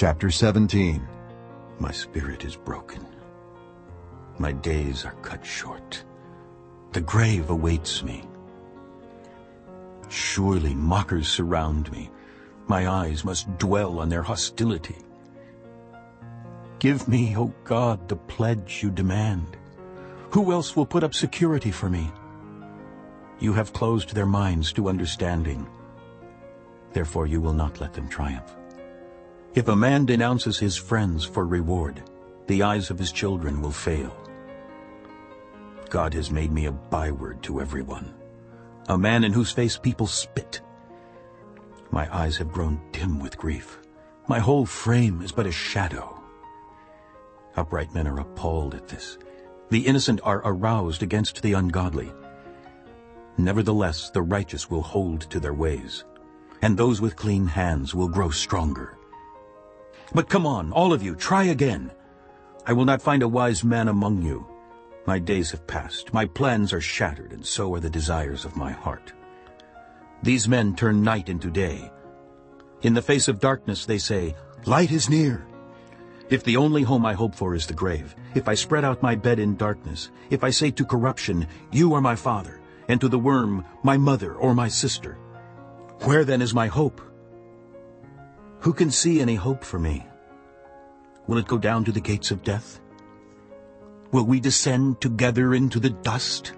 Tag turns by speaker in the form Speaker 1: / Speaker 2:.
Speaker 1: Chapter 17
Speaker 2: My spirit is broken. My days are cut short. The grave awaits me. Surely mockers surround me. My eyes must dwell on their hostility. Give me, O God, the pledge you demand. Who else will put up security for me? You have closed their minds to understanding. Therefore you will not let them triumph. If a man denounces his friends for reward, the eyes of his children will fail. God has made me a byword to everyone, a man in whose face people spit. My eyes have grown dim with grief. My whole frame is but a shadow. Upright men are appalled at this. The innocent are aroused against the ungodly. Nevertheless, the righteous will hold to their ways, and those with clean hands will grow stronger. But come on, all of you, try again. I will not find a wise man among you. My days have passed, my plans are shattered, and so are the desires of my heart. These men turn night into day. In the face of darkness they say, Light is near. If the only home I hope for is the grave, if I spread out my bed in darkness, if I say to corruption, You are my father, and to the worm, My mother or my sister, where then is my hope? Who can see any hope for me? Will it go down to the gates of death? Will we descend together into the dust?